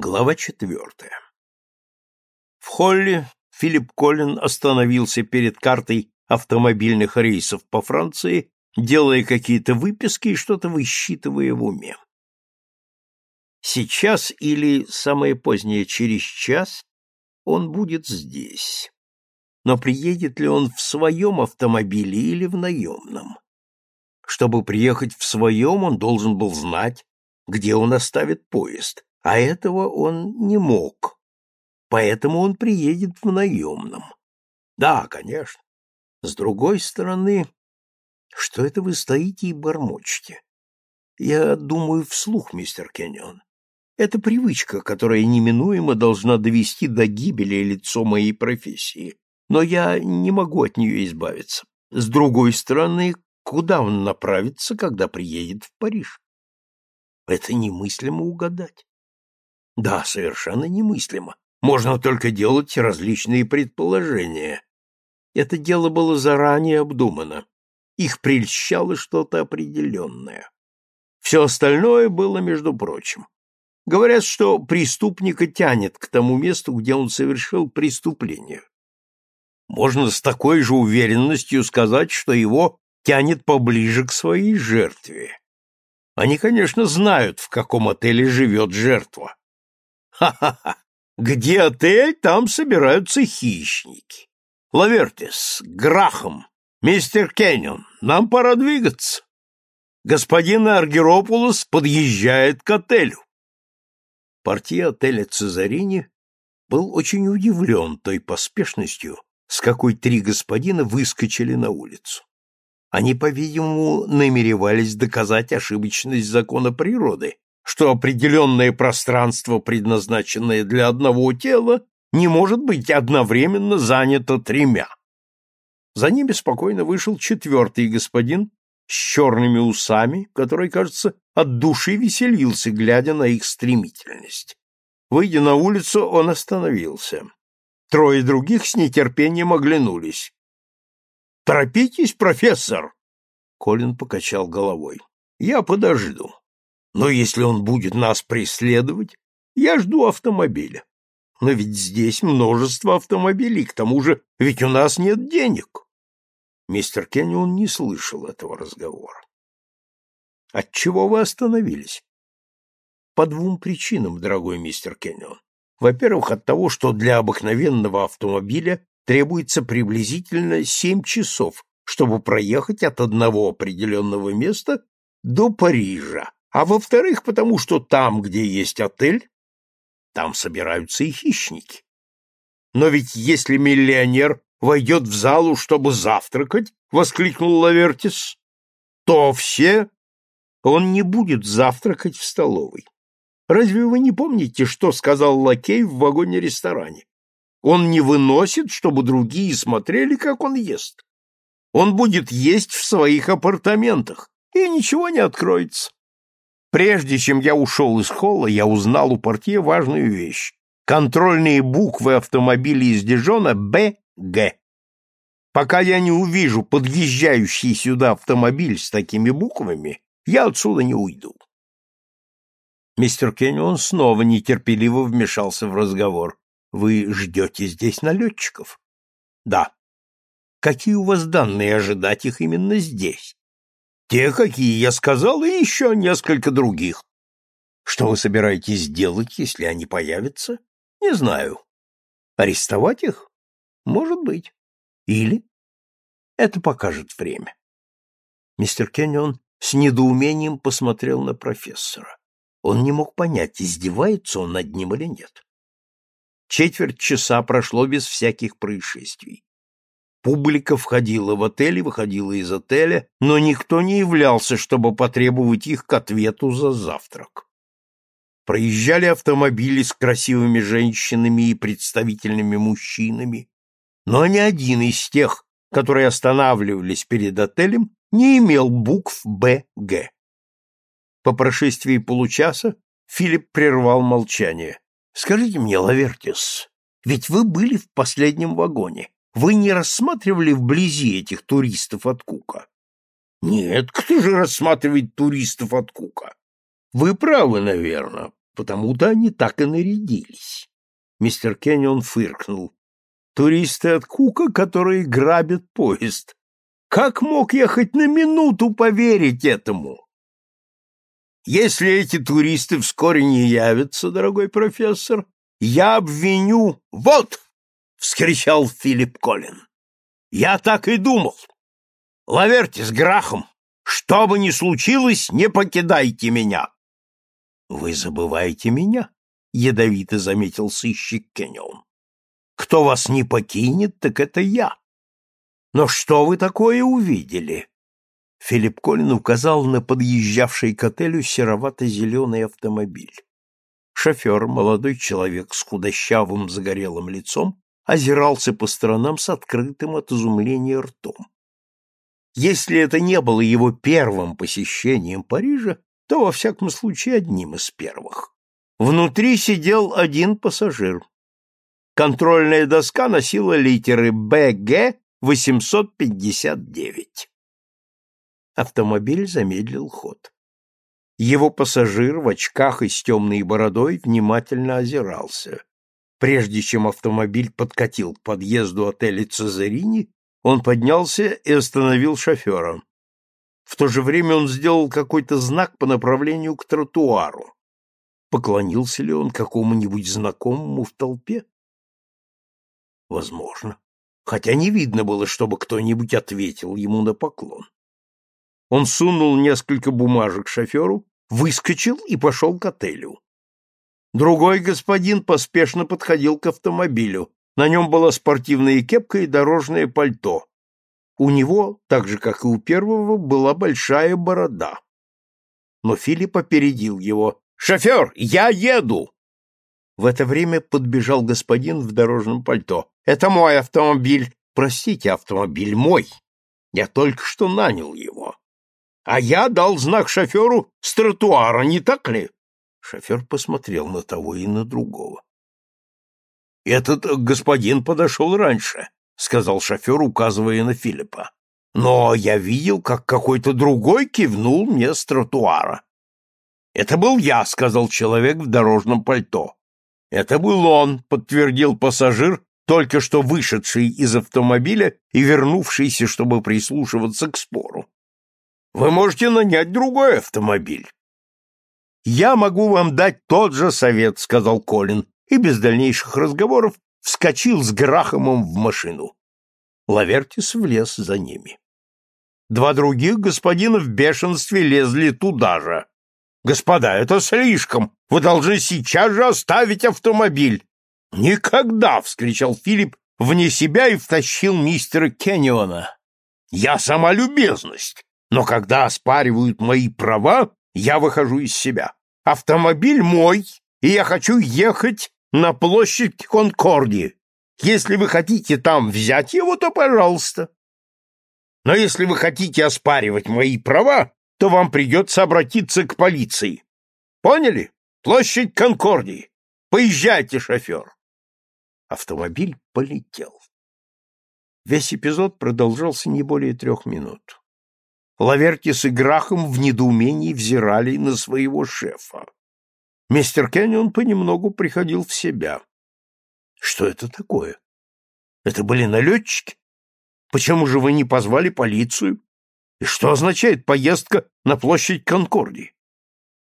Глава четвертая. В холле Филипп Коллин остановился перед картой автомобильных рейсов по Франции, делая какие-то выписки и что-то высчитывая в уме. Сейчас или самое позднее через час он будет здесь. Но приедет ли он в своем автомобиле или в наемном? Чтобы приехать в своем, он должен был знать, где он оставит поезд, а этого он не мог. Поэтому он приедет в наемном. Да, конечно. С другой стороны, что это вы стоите и бормочете? Я думаю вслух, мистер Кеннион. Это привычка, которая неминуемо должна довести до гибели лицо моей профессии. Но я не могу от нее избавиться. С другой стороны, куда он направится, когда приедет в Париж? Это немыслимо угадать. Да, совершенно немыслимо. Можно только делать различные предположения. Это дело было заранее обдумано. Их прельщало что-то определенное. Все остальное было, между прочим. Говорят, что преступника тянет к тому месту, где он совершил преступление. Можно с такой же уверенностью сказать, что его тянет поближе к своей жертве. Они, конечно, знают, в каком отеле живет жертва. Ха-ха-ха! Где отель, там собираются хищники. Лавертис, Грахам, мистер Кеннион, нам пора двигаться. Господин Аргеропулос подъезжает к отелю. Портье отеля Цезарини был очень удивлен той поспешностью, с какой три господина выскочили на улицу. Они, по-видимому, намеревались доказать ошибочность закона природы, что определенное пространство, предназначенное для одного тела, не может быть одновременно занято тремя. За ними спокойно вышел четвертый господин с черными усами, который, кажется, от души веселился, глядя на их стремительность. Выйдя на улицу, он остановился. Трое других с нетерпением оглянулись. «Торопитесь, профессор!» Колин покачал головой. «Я подожду. Но если он будет нас преследовать, я жду автомобиля. Но ведь здесь множество автомобилей, к тому же ведь у нас нет денег. Мистер Кеннион не слышал этого разговора. Отчего вы остановились? По двум причинам, дорогой мистер Кеннион. Во-первых, от того, что для обыкновенного автомобиля требуется приблизительно семь часов, чтобы проехать от одного определенного места до Парижа, а во-вторых, потому что там, где есть отель, там собираются и хищники. Но ведь если миллионер войдет в залу, чтобы завтракать, — воскликнул Лавертис, — то все... Он не будет завтракать в столовой. Разве вы не помните, что сказал лакей в вагоне-ресторане? Он не выносит, чтобы другие смотрели, как он ест. Он будет есть в своих апартаментах, и ничего не откроется. Прежде чем я ушел из холла, я узнал у портье важную вещь. Контрольные буквы автомобиля из Дижона «БГ». Пока я не увижу подъезжающий сюда автомобиль с такими буквами, я отсюда не уйду. Мистер Кеннион снова нетерпеливо вмешался в разговор. Вы ждете здесь налетчиков? Да. Какие у вас данные ожидать их именно здесь? Те, какие я сказал, и еще несколько других. Что вы собираетесь делать, если они появятся? Не знаю. Арестовать их? Может быть. Или? Это покажет время. Мистер Кеннион с недоумением посмотрел на профессора. Он не мог понять, издевается он над ним или нет. Четверть часа прошло без всяких происшествий. Публика входила в отель и выходила из отеля, но никто не являлся, чтобы потребовать их к ответу за завтрак. Проезжали автомобили с красивыми женщинами и представительными мужчинами, но ни один из тех, которые останавливались перед отелем, не имел букв «БГ». По прошествии получаса Филипп прервал молчание. «Скажите мне, Лавертис, ведь вы были в последнем вагоне. Вы не рассматривали вблизи этих туристов от Кука? Нет, кто же рассматривает туристов от Кука? Вы правы, наверное. потому-то они так и нарядились. Мистер Кеннион фыркнул. Туристы от Кука, которые грабят поезд. Как мог я хоть на минуту поверить этому? Если эти туристы вскоре не явятся, дорогой профессор, я обвиню... Вот! — вскричал Филипп Коллин. Я так и думал. Лаверьте с Грахом. Что бы ни случилось, не покидайте меня. Вы забываете меня, ядовито заметил сыщик Кеннион. Кто вас не покинет, так это я. Но что вы такое увидели? Филипп Колин указал на подъезжавший к отелю серовато-зеленый автомобиль. Шофер, молодой человек с худощавым загорелым лицом, озирался по сторонам с открытым от изумления ртом. Если это не было его первым посещением Парижа, то, во всяком случае, одним из первых. Внутри сидел один пассажир. Контрольная доска носила литеры БГ-859. Автомобиль замедлил ход. Его пассажир в очках и с темной бородой внимательно озирался. Прежде чем автомобиль подкатил к подъезду отеля Цезарини, он поднялся и остановил шофера. В то же время он сделал какой-то знак по направлению к тротуару. Поклонился ли он какому-нибудь знакомому в толпе? Возможно. Хотя не видно было, чтобы кто-нибудь ответил ему на поклон. Он сунул несколько бумажек шоферу, выскочил и пошел к отелю. Другой господин поспешно подходил к автомобилю. На нем была спортивная кепка и дорожное пальто. У него, так же, как и у первого, была большая борода. Но Филипп опередил его. «Шофер, я еду!» В это время подбежал господин в дорожном пальто. «Это мой автомобиль!» «Простите, автомобиль мой! Я только что нанял его!» «А я дал знак шоферу с тротуара, не так ли?» Шофер посмотрел на того и на другого. «Этот господин подошел раньше», — сказал шофер, указывая на Филиппа. «Но я видел, как какой-то другой кивнул мне с тротуара». «Это был я», — сказал человек в дорожном пальто. «Это был он», — подтвердил пассажир, только что вышедший из автомобиля и вернувшийся, чтобы прислушиваться к спору. «Вы можете нанять другой автомобиль». «Я могу вам дать тот же совет», — сказал Колин, и без дальнейших разговоров вскочил с Грахомом в машину. Лавертис влез за ними. Два других господина в бешенстве лезли туда же. «Господа, это слишком! Вы должны сейчас же оставить автомобиль!» «Никогда!» — вскричал Филипп вне себя и втащил мистера Кенниона. «Я сама любезность, но когда оспаривают мои права, я выхожу из себя. Автомобиль мой, и я хочу ехать на площадь Конкордии. Если вы хотите там взять его, то пожалуйста. Но если вы хотите оспаривать мои права, то вам придется обратиться к полиции. Поняли? Площадь Конкордии. Поезжайте, шофер. Автомобиль полетел. Весь эпизод продолжался не более трех минут. Лавертис и Грахам в недоумении взирали на своего шефа. Мистер Кеннион понемногу приходил в себя. Что это такое? Это были налетчики? Почему же вы не позвали полицию? И что означает поездка на площадь Конкордии?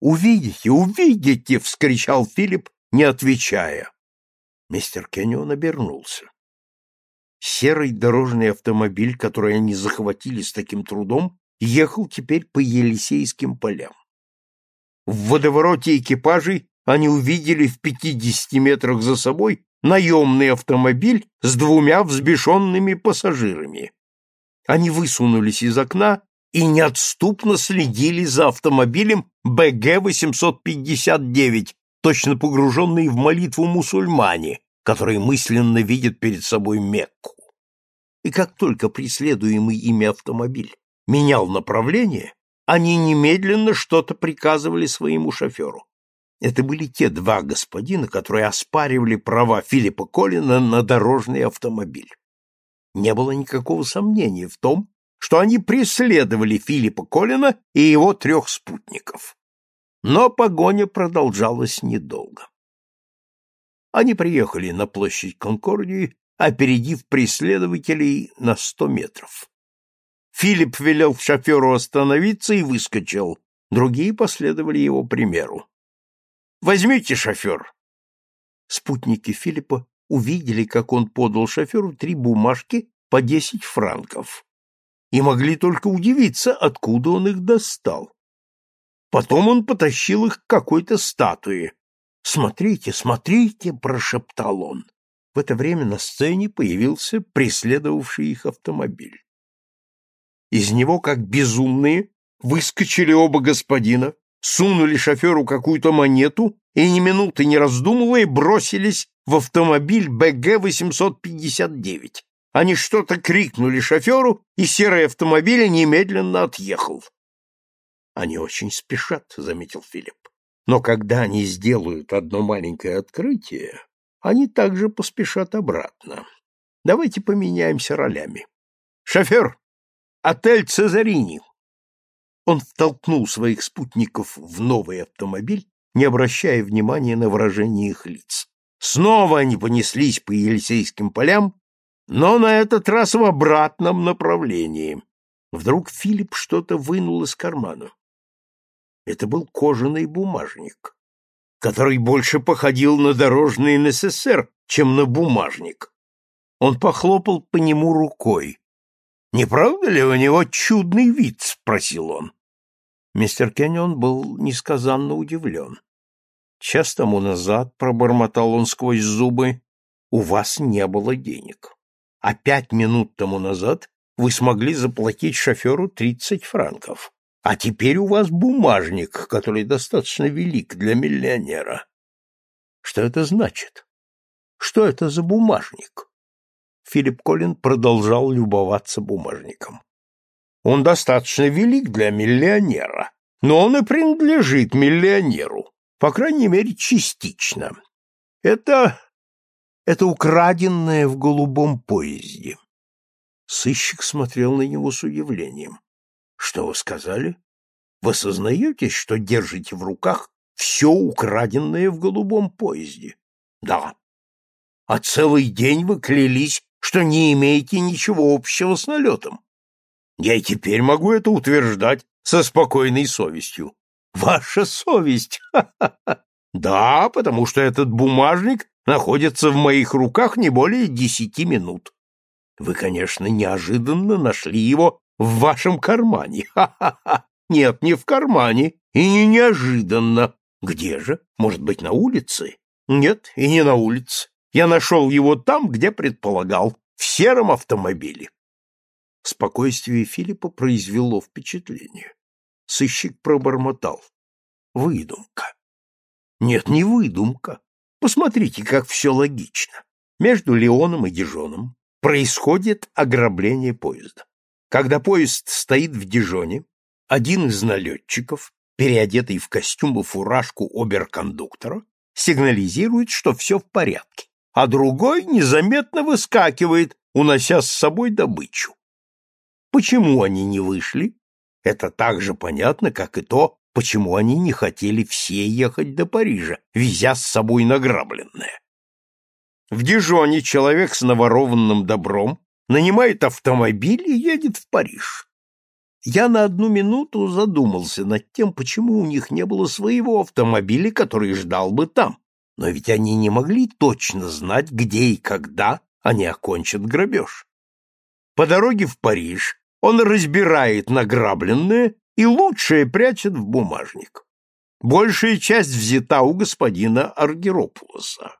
«Увидите, увидите!» — вскричал Филипп, не отвечая. Мистер Кеннион обернулся. Серый дорожный автомобиль, который они захватили с таким трудом, ехал теперь по Елисейским полям. В водовороте экипажей они увидели в пятидесяти метрах за собой наемный автомобиль с двумя взбешенными пассажирами. Они высунулись из окна и неотступно следили за автомобилем БГ-859, точно погруженные в молитву мусульмане, которые мысленно видят перед собой Мекку. И как только преследуемый ими автомобиль менял направление, они немедленно что-то приказывали своему шоферу. Это были те два господина, которые оспаривали права Филиппа Коллина на дорожный автомобиль. Не было никакого сомнения в том, что они преследовали Филиппа Коллина и его трех спутников. Но погоня продолжалась недолго. Они приехали на площадь Конкордии, опередив преследователей на сто метров. Филипп велел шоферу остановиться и выскочил. Другие последовали его примеру. «Возьмите, шофер!» Спутники Филиппа увидели, как он подал шоферу три бумажки по десять франков и могли только удивиться, откуда он их достал. Потом он потащил их к какой-то статуе. «Смотрите, смотрите!» — прошептал он. В это время на сцене появился преследовавший их автомобиль. Из него, как безумные, выскочили оба господина, сунули шоферу какую-то монету и, ни минуты не раздумывая, бросились в автомобиль БГ-859. Они что-то крикнули шоферу, и серый автомобиль немедленно отъехал. «Они очень спешат», — заметил Филипп. «Но когда они сделают одно маленькое открытие, они также поспешат обратно. Давайте поменяемся ролями. Шофер, отель Цезарини!» Он втолкнул своих спутников в новый автомобиль, не обращая внимания на выражение их лиц. Снова они понеслись по Елисейским полям, но на этот раз в обратном направлении. Вдруг Филипп что-то вынул из кармана. Это был кожаный бумажник, который больше походил на дорожный НССР, чем на бумажник. Он похлопал по нему рукой. «Не правда ли у него чудный вид?» — спросил он. Мистер Кеннион был несказанно удивлен. Час тому назад, пробормотал он сквозь зубы, у вас не было денег. А пять минут тому назад вы смогли заплатить шоферу тридцать франков. А теперь у вас бумажник, который достаточно велик для миллионера. Что это значит? Что это за бумажник? Филипп Коллин продолжал любоваться бумажником. Он достаточно велик для миллионера, но он и принадлежит миллионеру. По крайней мере, частично. Это... это украденное в голубом поезде. Сыщик смотрел на него с удивлением. Что вы сказали? Вы сознаете, что держите в руках все украденное в голубом поезде? Да. А целый день вы клялись, что не имеете ничего общего с налетом. Я и теперь могу это утверждать со спокойной совестью. Ваша совесть? Да, потому что этот бумажник находится в моих руках не более десяти минут. Вы, конечно, неожиданно нашли его в вашем кармане. Ха-ха-ха. Нет, не в кармане и не неожиданно. Где же? Может быть, на улице? Нет, и не на улице. Я нашел его там, где предполагал, в сером автомобиле. Спокойствие Филиппа произвело впечатление. Сыщик пробормотал. Выдумка. Нет, не выдумка. Посмотрите, как все логично. Между Леоном и Дижоном происходит ограбление поезда. Когда поезд стоит в Дижоне, один из налетчиков, переодетый в костюм и фуражку оберкондуктора, сигнализирует, что все в порядке, а другой незаметно выскакивает, унося с собой добычу. Почему они не вышли? Это так же понятно, как и то, почему они не хотели все ехать до Парижа, везя с собой награбленное. В Дижоне человек с наворованным добром нанимает автомобиль и едет в Париж. Я на одну минуту задумался над тем, почему у них не было своего автомобиля, который ждал бы там. Но ведь они не могли точно знать, где и когда они окончат грабеж. По дороге в Париж он разбирает награбленное и лучшее прячет в бумажник. Большая часть взята у господина Аргеропулоса.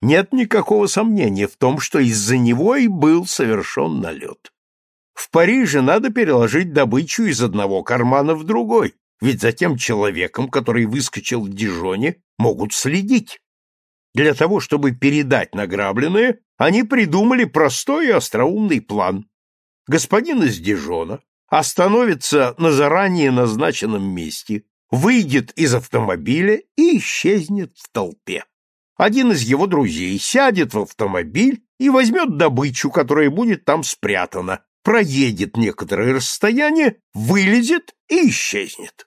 Нет никакого сомнения в том, что из-за него и был совершен налет. В Париже надо переложить добычу из одного кармана в другой, ведь за тем человеком, который выскочил в Дижоне, могут следить. Для того, чтобы передать награбленное, они придумали простой и остроумный план господин из Дижона остановится на заранее назначенном месте, выйдет из автомобиля и исчезнет в толпе. Один из его друзей сядет в автомобиль и возьмет добычу, которая будет там спрятана, проедет некоторое расстояние, вылезет и исчезнет.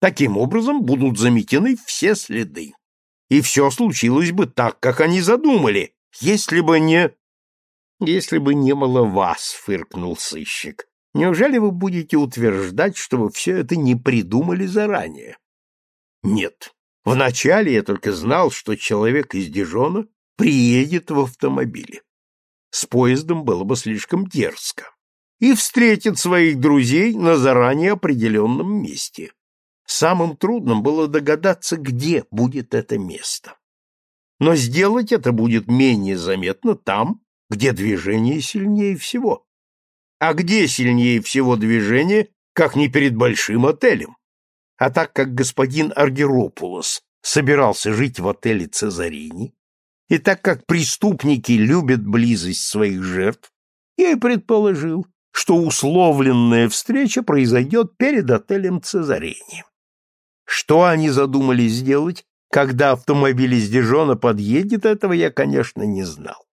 Таким образом будут заметены все следы. И все случилось бы так, как они задумали, если бы не... Если бы не было вас, фыркнул сыщик. Неужели вы будете утверждать, что вы все это не придумали заранее? Нет. Вначале я только знал, что человек из Дижона приедет в автомобиле. С поездом было бы слишком дерзко. И встретит своих друзей на заранее определенном месте. Самым трудным было догадаться, где будет это место. Но сделать это будет менее заметно там, где движение сильнее всего. А где сильнее всего движение, как не перед большим отелем? А так как господин Аргеропулос собирался жить в отеле Цезарини, и так как преступники любят близость своих жертв, я и предположил, что условленная встреча произойдет перед отелем Цезарини. Что они задумали сделать, когда автомобиль из Дижона подъедет, этого я, конечно, не знал.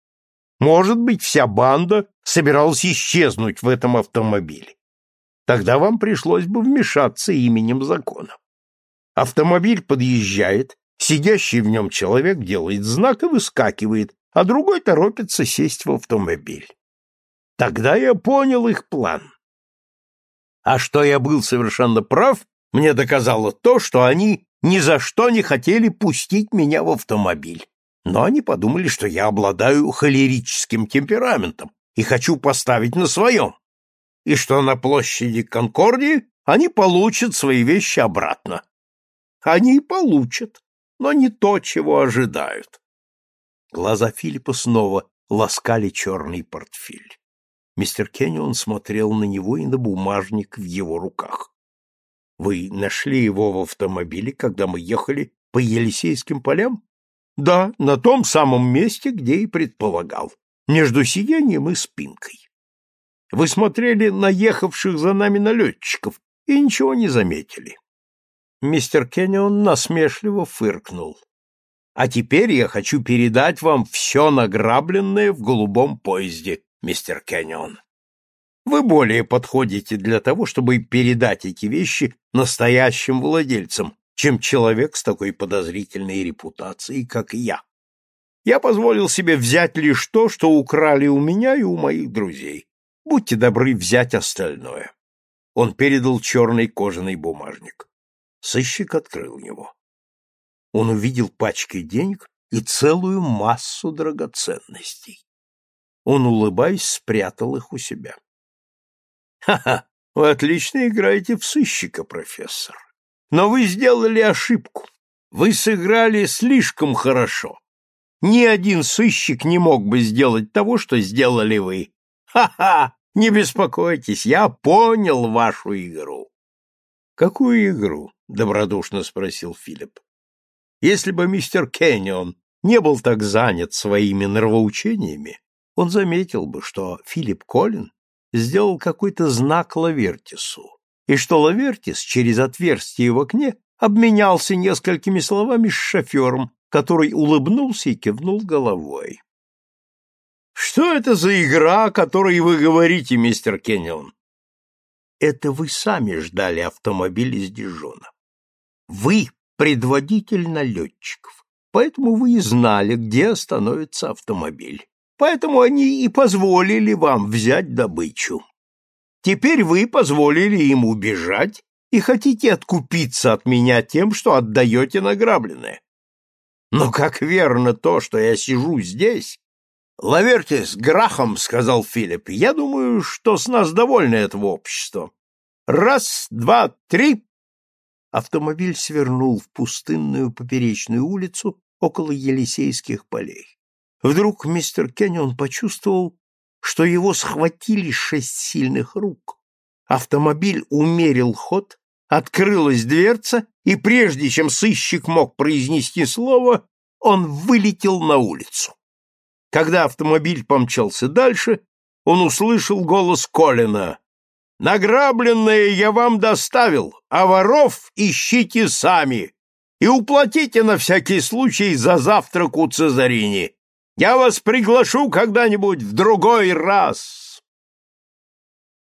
Может быть, вся банда собиралась исчезнуть в этом автомобиле. Тогда вам пришлось бы вмешаться именем закона. Автомобиль подъезжает, сидящий в нем человек делает знак и выскакивает, а другой торопится сесть в автомобиль. Тогда я понял их план. А что я был совершенно прав, мне доказало то, что они ни за что не хотели пустить меня в автомобиль. Но они подумали, что я обладаю холерическим темпераментом и хочу поставить на своем, и что на площади Конкордии они получат свои вещи обратно. Они и получат, но не то, чего ожидают. Глаза Филиппа снова ласкали черный портфель. Мистер Кеннион смотрел на него и на бумажник в его руках. Вы нашли его в автомобиле, когда мы ехали по Елисейским полям? Да, на том самом месте, где и предполагал, между сиденьем и спинкой. Вы смотрели на ехавших за нами налетчиков и ничего не заметили. Мистер Кеннион насмешливо фыркнул. А теперь я хочу передать вам все награбленное в голубом поезде, мистер Кеннион. Вы более подходите для того, чтобы передать эти вещи настоящим владельцам, чем человек с такой подозрительной репутацией, как я. Я позволил себе взять лишь то, что украли у меня и у моих друзей. Будьте добры взять остальное. Он передал черный кожаный бумажник. Сыщик открыл его. Он увидел пачки денег и целую массу драгоценностей. Он, улыбаясь, спрятал их у себя. Ха-ха, вы отлично играете в сыщика, профессор. Но вы сделали ошибку. Вы сыграли слишком хорошо. Ни один сыщик не мог бы сделать того, что сделали вы. Ха-ха, не беспокойтесь, я понял вашу игру. Какую игру? добродушно спросил Филипп. Если бы мистер Кеннион не был так занят своими нравоучениями, он заметил бы, что Филипп Коллин сделал какой-то знак Лавертису, и что Лавертис через отверстие в окне обменялся несколькими словами с шофером, который улыбнулся и кивнул головой. «Что это за игра, о которой вы говорите, мистер Кеннион?» «Это вы сами ждали автомобиль из Дижона. Вы предводитель налетчиков, поэтому вы и знали, где остановится автомобиль. Поэтому они и позволили вам взять добычу. Теперь вы позволили им убежать и хотите откупиться от меня тем, что отдаете награбленное. Но как верно то, что я сижу здесь... Лавертис, Грахам, — сказал Филипп, — я думаю, что с нас довольно этого общества. Раз, два, три. Автомобиль свернул в пустынную поперечную улицу около Елисейских полей. Вдруг мистер Кеннион почувствовал, что его схватили шесть сильных рук. Автомобиль умерил ход, открылась дверца, и прежде чем сыщик мог произнести слово, он вылетел на улицу. Когда автомобиль помчался дальше, он услышал голос Колина. «Награбленное я вам доставил, а воров ищите сами и уплатите на всякий случай за завтрак у Цезарини. Я вас приглашу когда-нибудь в другой раз.